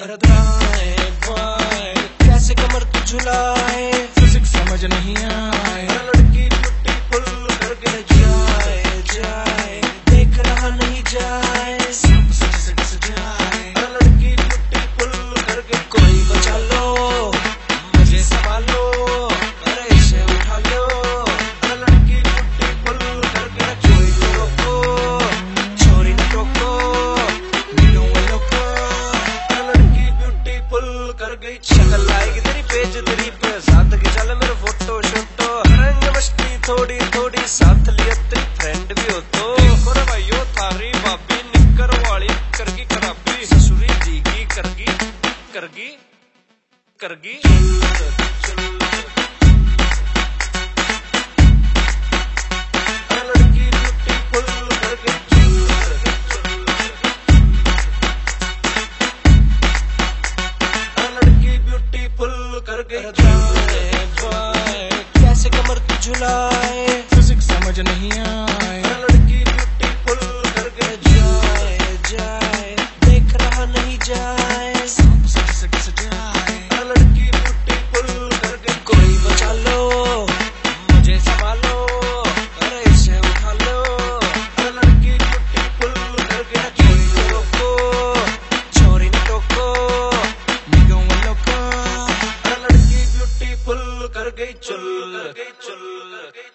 Bye कैसे कमर तू झुलाए? Physics समझ नहीं आए। लड़की छुट्टी पुल करके जाए जाए। सुरी जीगी करगी करगी करगी लड़की कर कैसे कमर तू झुलाए फिजिक्स समझ नहीं आ gay chul gay chul gay